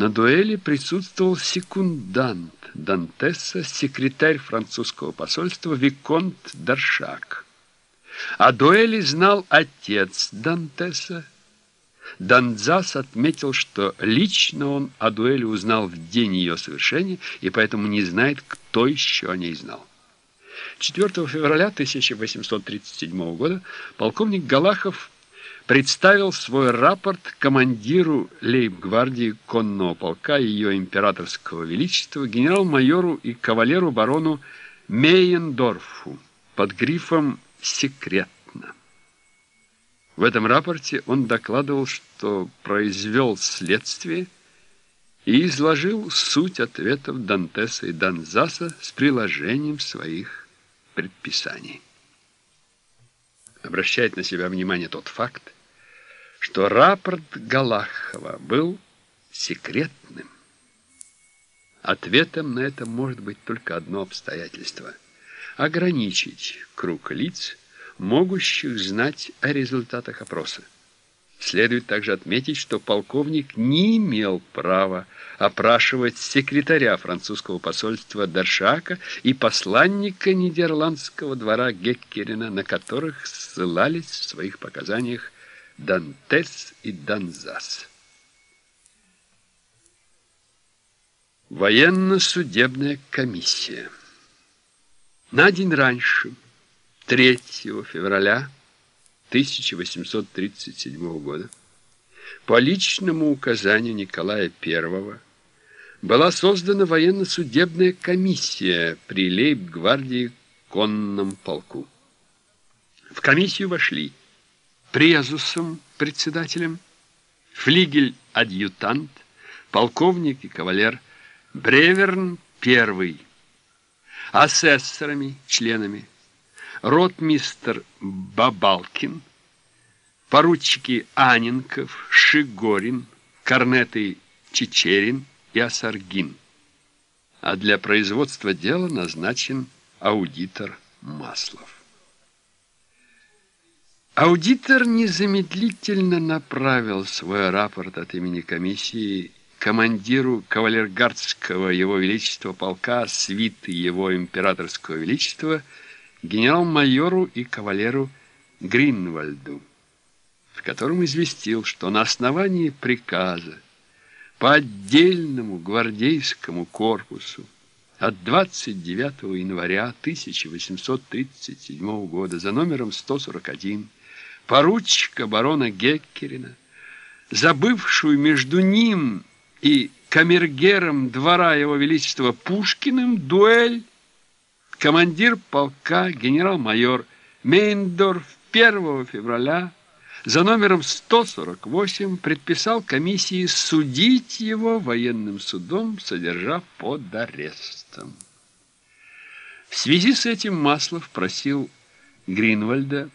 На дуэли присутствовал секундант Дантеса, секретарь французского посольства Виконт Даршак. О дуэли знал отец Дантеса. Данзас отметил, что лично он о дуэли узнал в день ее совершения и поэтому не знает, кто еще о ней знал. 4 февраля 1837 года полковник Галахов представил свой рапорт командиру лейб-гвардии конного полка ее императорского величества генерал-майору и кавалеру-барону Мейендорфу под грифом «Секретно». В этом рапорте он докладывал, что произвел следствие и изложил суть ответов Дантеса и Данзаса с приложением своих предписаний. Обращает на себя внимание тот факт, что рапорт Галахова был секретным. Ответом на это может быть только одно обстоятельство – ограничить круг лиц, могущих знать о результатах опроса. Следует также отметить, что полковник не имел права опрашивать секретаря французского посольства Даршака и посланника нидерландского двора Геккерина, на которых ссылались в своих показаниях Дантес и Данзас. Военно-судебная комиссия. На день раньше, 3 февраля 1837 года, по личному указанию Николая I была создана военно-судебная комиссия при лейб-гвардии конном полку. В комиссию вошли Презусом председателем, флигель-адъютант, полковник и кавалер Бреверн первый, асессорами, членами, ротмистер Бабалкин, поручики Аненков, Шигорин, корнеты Чечерин и Асаргин. А для производства дела назначен аудитор Маслов. Аудитор незамедлительно направил свой рапорт от имени комиссии командиру кавалергардского его величества полка свиты его императорского величества генерал-майору и кавалеру Гринвальду, в котором известил, что на основании приказа по отдельному гвардейскому корпусу от 29 января 1837 года за номером 141 поручика барона Геккерина, забывшую между ним и камергером двора его величества Пушкиным дуэль, командир полка генерал-майор Мейндорф 1 февраля за номером 148 предписал комиссии судить его военным судом, содержав под арестом. В связи с этим Маслов просил Гринвальда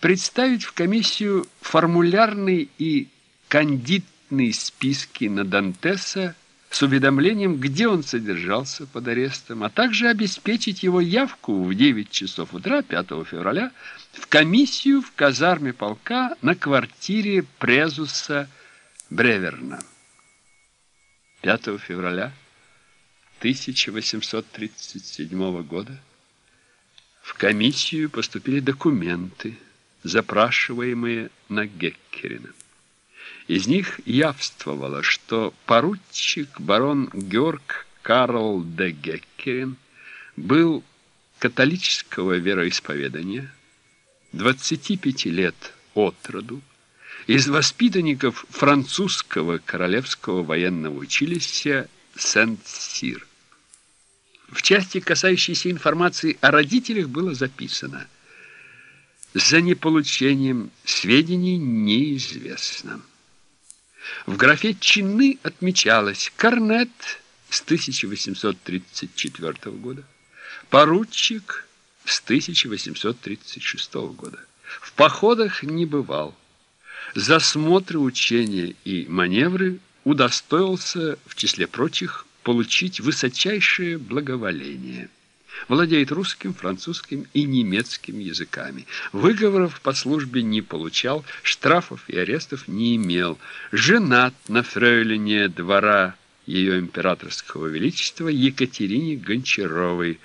представить в комиссию формулярный и кандидный списки на Дантеса с уведомлением, где он содержался под арестом, а также обеспечить его явку в 9 часов утра 5 февраля в комиссию в казарме полка на квартире Презуса Бреверна. 5 февраля 1837 года в комиссию поступили документы, запрашиваемые на Геккерина. Из них явствовало, что поручик барон Георг Карл де Геккерин был католического вероисповедания, 25 лет от роду, из воспитанников французского королевского военного училища Сент-Сир. В части, касающейся информации о родителях, было записано – за неполучением сведений неизвестно. В графе «Чины» отмечалось «Корнет» с 1834 года, «Поручик» с 1836 года. В походах не бывал. За смотры, учения и маневры удостоился, в числе прочих, получить высочайшее благоволение – Владеет русским, французским и немецким языками. Выговоров по службе не получал, штрафов и арестов не имел. Женат на фрейлине двора ее императорского величества Екатерине Гончаровой,